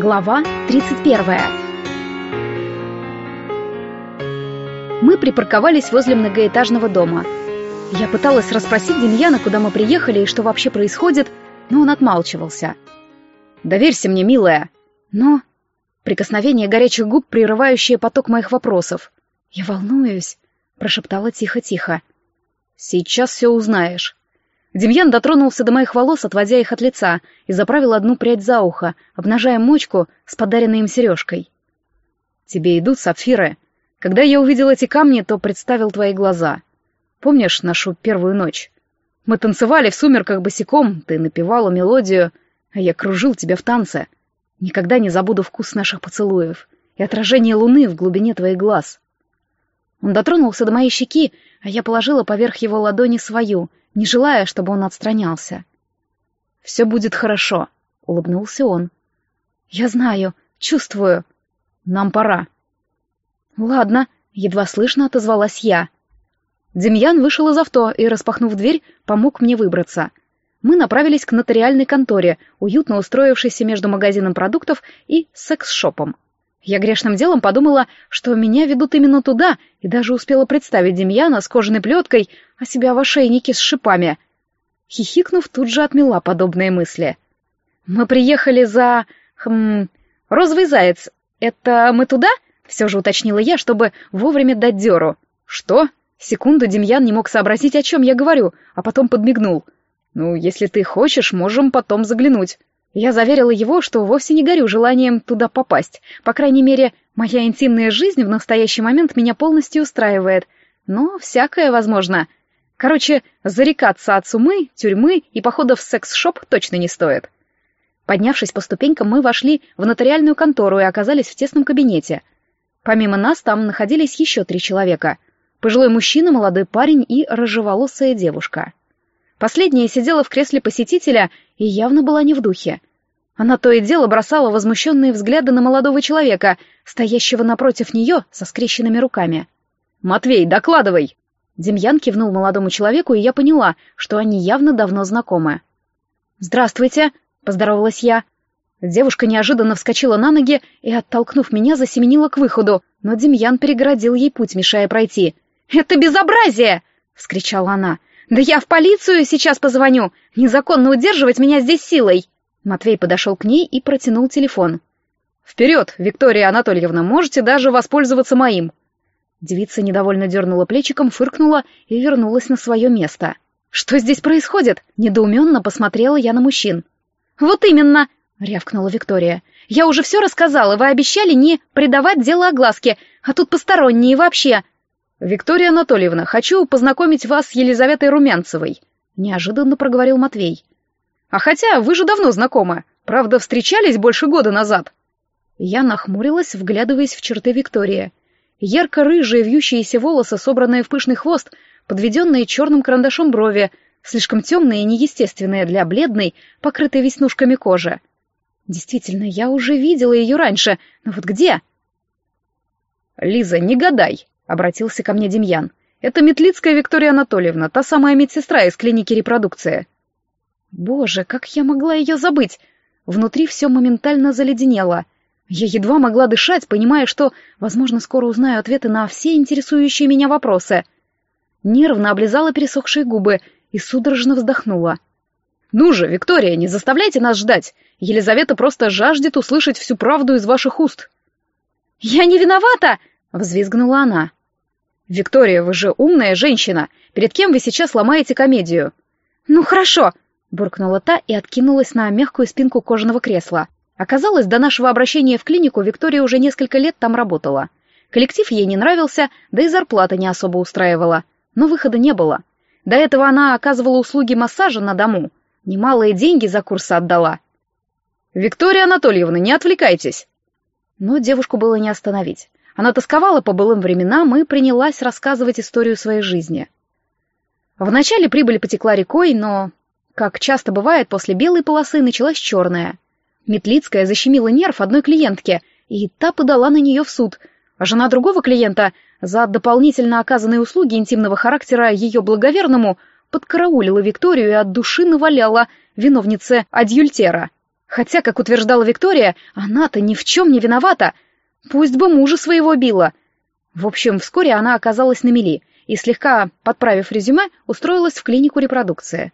Глава 31 Мы припарковались возле многоэтажного дома. Я пыталась расспросить Демьяна, куда мы приехали и что вообще происходит, но он отмалчивался. «Доверься мне, милая!» Но... Прикосновение горячих губ, прерывающее поток моих вопросов. «Я волнуюсь», — прошептала тихо-тихо. «Сейчас все узнаешь». Демьян дотронулся до моих волос, отводя их от лица, и заправил одну прядь за ухо, обнажая мочку с подаренной им сережкой. «Тебе идут сапфиры. Когда я увидел эти камни, то представил твои глаза. Помнишь нашу первую ночь? Мы танцевали в сумерках босиком, ты напевала мелодию, а я кружил тебя в танце. Никогда не забуду вкус наших поцелуев и отражение луны в глубине твоих глаз». Он дотронулся до моей щеки, а я положила поверх его ладони свою — не желая, чтобы он отстранялся. «Все будет хорошо», — улыбнулся он. «Я знаю, чувствую. Нам пора». «Ладно», — едва слышно отозвалась я. Демьян вышел из авто и, распахнув дверь, помог мне выбраться. Мы направились к нотариальной конторе, уютно устроившейся между магазином продуктов и секс-шопом. Я грешным делом подумала, что меня ведут именно туда, и даже успела представить Демьяна с кожаной плеткой, а себя в ошейнике с шипами. Хихикнув, тут же отмела подобные мысли. «Мы приехали за... хм... розовый заяц. Это мы туда?» — все же уточнила я, чтобы вовремя дать дёру. «Что?» Секунду Демьян не мог сообразить, о чем я говорю, а потом подмигнул. «Ну, если ты хочешь, можем потом заглянуть». Я заверила его, что вовсе не горю желанием туда попасть. По крайней мере, моя интимная жизнь в настоящий момент меня полностью устраивает. Но всякое возможно. Короче, зарекаться от сумы, тюрьмы и походов в секс-шоп точно не стоит. Поднявшись по ступенькам, мы вошли в нотариальную контору и оказались в тесном кабинете. Помимо нас там находились еще три человека. Пожилой мужчина, молодой парень и рыжеволосая девушка. Последняя сидела в кресле посетителя и явно была не в духе. Она то и дело бросала возмущенные взгляды на молодого человека, стоящего напротив нее со скрещенными руками. «Матвей, докладывай!» Демьян кивнул молодому человеку, и я поняла, что они явно давно знакомы. «Здравствуйте!» — поздоровалась я. Девушка неожиданно вскочила на ноги и, оттолкнув меня, засеменила к выходу, но Демьян перегородил ей путь, мешая пройти. «Это безобразие!» — вскричала она. «Да я в полицию сейчас позвоню! Незаконно удерживать меня здесь силой!» Матвей подошел к ней и протянул телефон. «Вперед, Виктория Анатольевна, можете даже воспользоваться моим!» Девица недовольно дернула плечиком, фыркнула и вернулась на свое место. «Что здесь происходит?» — недоуменно посмотрела я на мужчин. «Вот именно!» — рявкнула Виктория. «Я уже все рассказала, вы обещали не придавать дело огласке, а тут посторонние вообще!» «Виктория Анатольевна, хочу познакомить вас с Елизаветой Румянцевой», — неожиданно проговорил Матвей. «А хотя вы же давно знакомы. Правда, встречались больше года назад». Я нахмурилась, вглядываясь в черты Виктории. Ярко-рыжие вьющиеся волосы, собранные в пышный хвост, подведенные черным карандашом брови, слишком темные и неестественные для бледной, покрытой веснушками кожи. Действительно, я уже видела ее раньше, но вот где? «Лиза, не гадай!» обратился ко мне Демьян. «Это Метлицкая Виктория Анатольевна, та самая медсестра из клиники репродукции». Боже, как я могла ее забыть? Внутри все моментально заледенело. Я едва могла дышать, понимая, что, возможно, скоро узнаю ответы на все интересующие меня вопросы. Нервно облизала пересохшие губы и судорожно вздохнула. «Ну же, Виктория, не заставляйте нас ждать! Елизавета просто жаждет услышать всю правду из ваших уст!» «Я не виновата!» — взвизгнула она. «Виктория, вы же умная женщина. Перед кем вы сейчас ломаете комедию?» «Ну хорошо», — буркнула та и откинулась на мягкую спинку кожаного кресла. Оказалось, до нашего обращения в клинику Виктория уже несколько лет там работала. Коллектив ей не нравился, да и зарплата не особо устраивала. Но выхода не было. До этого она оказывала услуги массажа на дому. Немалые деньги за курсы отдала. «Виктория Анатольевна, не отвлекайтесь!» Но девушку было не остановить. Она тосковала по былым временам и принялась рассказывать историю своей жизни. Вначале прибыль потекла рекой, но, как часто бывает, после белой полосы началась черная. Метлицкая защемила нерв одной клиентке, и та подала на нее в суд, а жена другого клиента за дополнительно оказанные услуги интимного характера ее благоверному подкараулила Викторию и от души наваляла виновнице адюльтера. Хотя, как утверждала Виктория, она-то ни в чем не виновата. Пусть бы мужа своего била. В общем, вскоре она оказалась на мели и, слегка подправив резюме, устроилась в клинику репродукции.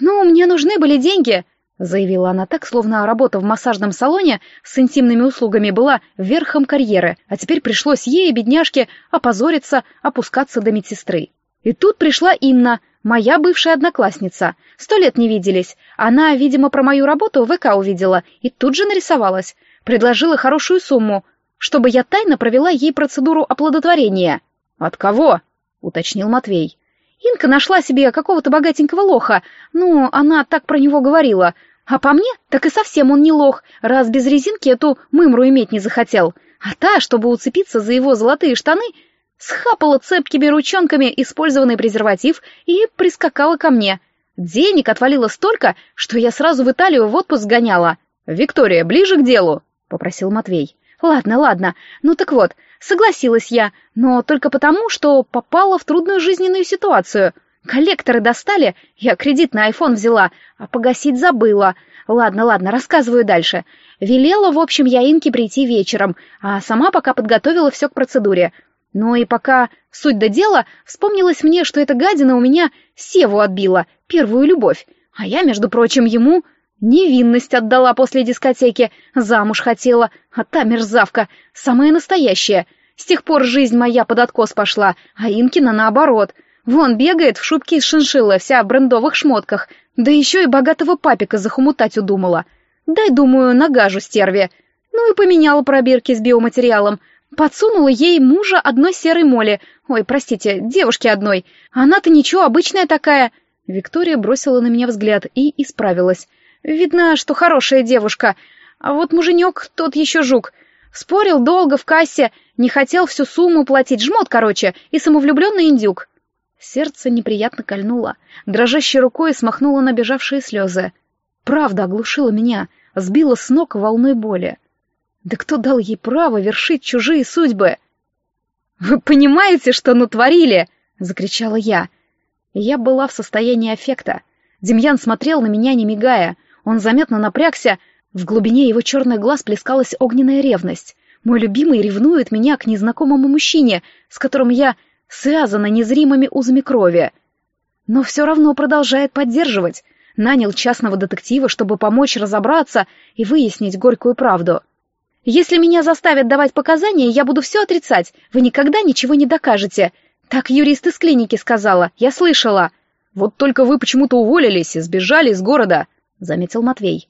«Ну, мне нужны были деньги», — заявила она так, словно работа в массажном салоне с интимными услугами была верхом карьеры, а теперь пришлось ей, бедняжке, опозориться, опускаться до медсестры. И тут пришла Инна, моя бывшая одноклассница. Сто лет не виделись. Она, видимо, про мою работу в ВК увидела и тут же нарисовалась. Предложила хорошую сумму, чтобы я тайно провела ей процедуру оплодотворения. «От кого?» — уточнил Матвей. Инка нашла себе какого-то богатенького лоха. Ну, она так про него говорила. А по мне, так и совсем он не лох, раз без резинки эту мымру иметь не захотел. А та, чтобы уцепиться за его золотые штаны, схапала цепкими ручонками использованный презерватив и прискакала ко мне. Денег отвалило столько, что я сразу в Италию в отпуск гоняла. «Виктория, ближе к делу», — попросил Матвей. «Ладно, ладно. Ну так вот, согласилась я, но только потому, что попала в трудную жизненную ситуацию. Коллекторы достали, я кредит на айфон взяла, а погасить забыла. Ладно, ладно, рассказываю дальше. Велела, в общем, я Инке прийти вечером, а сама пока подготовила все к процедуре. Ну и пока суть до дела, вспомнилось мне, что эта гадина у меня Севу отбила, первую любовь. А я, между прочим, ему невинность отдала после дискотеки, замуж хотела, а та мерзавка, самая настоящая. С тех пор жизнь моя под откос пошла, а Инкина наоборот. Вон бегает в шубке из шиншиллы, вся в брендовых шмотках, да еще и богатого папика захомутать удумала. Дай, думаю, нагажу стерве. Ну и поменяла пробирки с биоматериалом, Подсунула ей мужа одной серой моли. Ой, простите, девушки одной. Она-то ничего, обычная такая. Виктория бросила на меня взгляд и исправилась. Видно, что хорошая девушка. А вот муженек тот еще жук. Спорил долго в кассе, не хотел всю сумму платить, жмот, короче, и самовлюбленный индюк. Сердце неприятно кольнуло, дрожащей рукой смахнуло набежавшие слезы. Правда оглушила меня, сбила с ног волной боли. Да кто дал ей право вершить чужие судьбы? «Вы понимаете, что натворили?» — закричала я. Я была в состоянии аффекта. Демьян смотрел на меня, не мигая. Он заметно напрягся. В глубине его черных глаз плескалась огненная ревность. Мой любимый ревнует меня к незнакомому мужчине, с которым я связана незримыми узами крови. Но все равно продолжает поддерживать. Нанял частного детектива, чтобы помочь разобраться и выяснить горькую правду. Если меня заставят давать показания, я буду все отрицать. Вы никогда ничего не докажете. Так юрист из клиники сказала, я слышала. Вот только вы почему-то уволились и сбежали из города, заметил Матвей.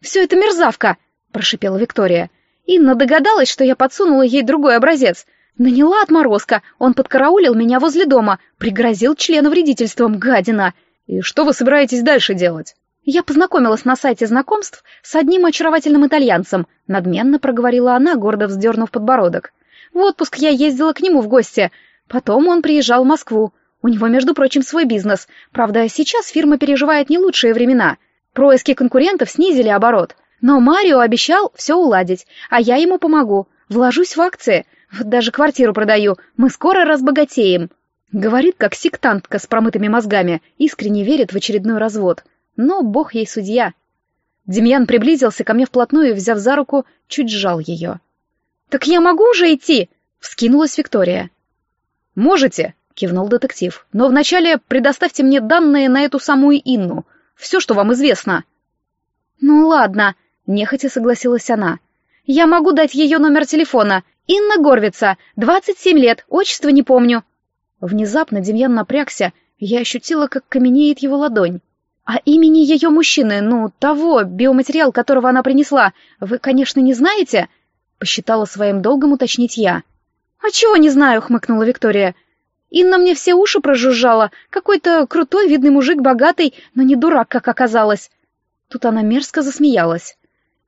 Все это мерзавка, прошипела Виктория. Инна догадалась, что я подсунула ей другой образец. Наняла отморозка, он подкараулил меня возле дома, пригрозил членовредительством, гадина. И что вы собираетесь дальше делать? Я познакомилась на сайте знакомств с одним очаровательным итальянцем, надменно проговорила она, гордо вздернув подбородок. В отпуск я ездила к нему в гости. Потом он приезжал в Москву. У него, между прочим, свой бизнес. Правда, сейчас фирма переживает не лучшие времена. Происки конкурентов снизили оборот. Но Марио обещал все уладить, а я ему помогу. Вложусь в акции. Вот даже квартиру продаю. Мы скоро разбогатеем. Говорит, как сектантка с промытыми мозгами, искренне верит в очередной развод но бог ей судья. Демьян приблизился ко мне вплотную и, взяв за руку, чуть сжал ее. «Так я могу уже идти?» — вскинулась Виктория. «Можете», — кивнул детектив, «но вначале предоставьте мне данные на эту самую Инну, все, что вам известно». «Ну ладно», — нехотя согласилась она. «Я могу дать ее номер телефона. Инна Горвица, 27 лет, отчество не помню». Внезапно Демьян напрягся, я ощутила, как каменеет его ладонь. «А имени ее мужчины, ну, того, биоматериал, которого она принесла, вы, конечно, не знаете?» Посчитала своим долгом уточнить я. «А чего не знаю?» — хмыкнула Виктория. «Инна мне все уши прожужжала. Какой-то крутой, видный мужик, богатый, но не дурак, как оказалось». Тут она мерзко засмеялась.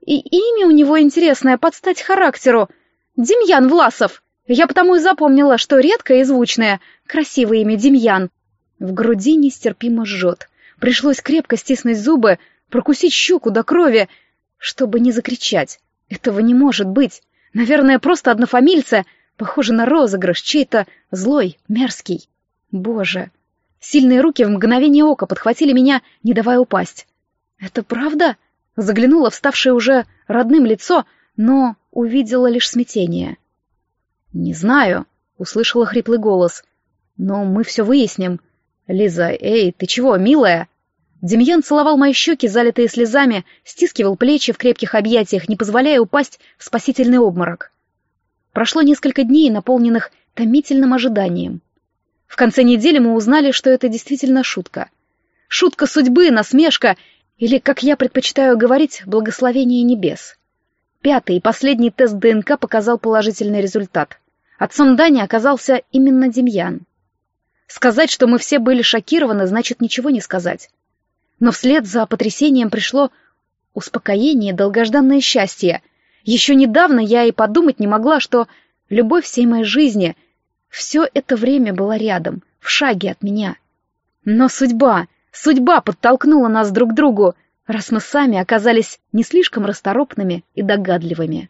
«И имя у него интересное, под стать характеру. Демьян Власов. Я потому и запомнила, что редкое и звучное. Красивое имя Демьян. В груди нестерпимо жжет. Пришлось крепко стиснуть зубы, прокусить щеку до крови, чтобы не закричать. Этого не может быть. Наверное, просто однофамильца, похоже на розыгрыш, чей-то злой, мерзкий. Боже. Сильные руки в мгновение ока подхватили меня, не давая упасть. «Это правда?» — Заглянула в ставшее уже родным лицо, но увидела лишь смятение. «Не знаю», — услышала хриплый голос. «Но мы все выясним. Лиза, эй, ты чего, милая?» Демьян целовал мои щеки, залитые слезами, стискивал плечи в крепких объятиях, не позволяя упасть в спасительный обморок. Прошло несколько дней, наполненных томительным ожиданием. В конце недели мы узнали, что это действительно шутка. Шутка судьбы, насмешка или, как я предпочитаю говорить, благословение небес. Пятый и последний тест ДНК показал положительный результат. Отцом Дани оказался именно Демьян. Сказать, что мы все были шокированы, значит ничего не сказать. Но вслед за потрясением пришло успокоение долгожданное счастье. Еще недавно я и подумать не могла, что любовь всей моей жизни все это время была рядом, в шаге от меня. Но судьба, судьба подтолкнула нас друг к другу, раз мы сами оказались не слишком расторопными и догадливыми.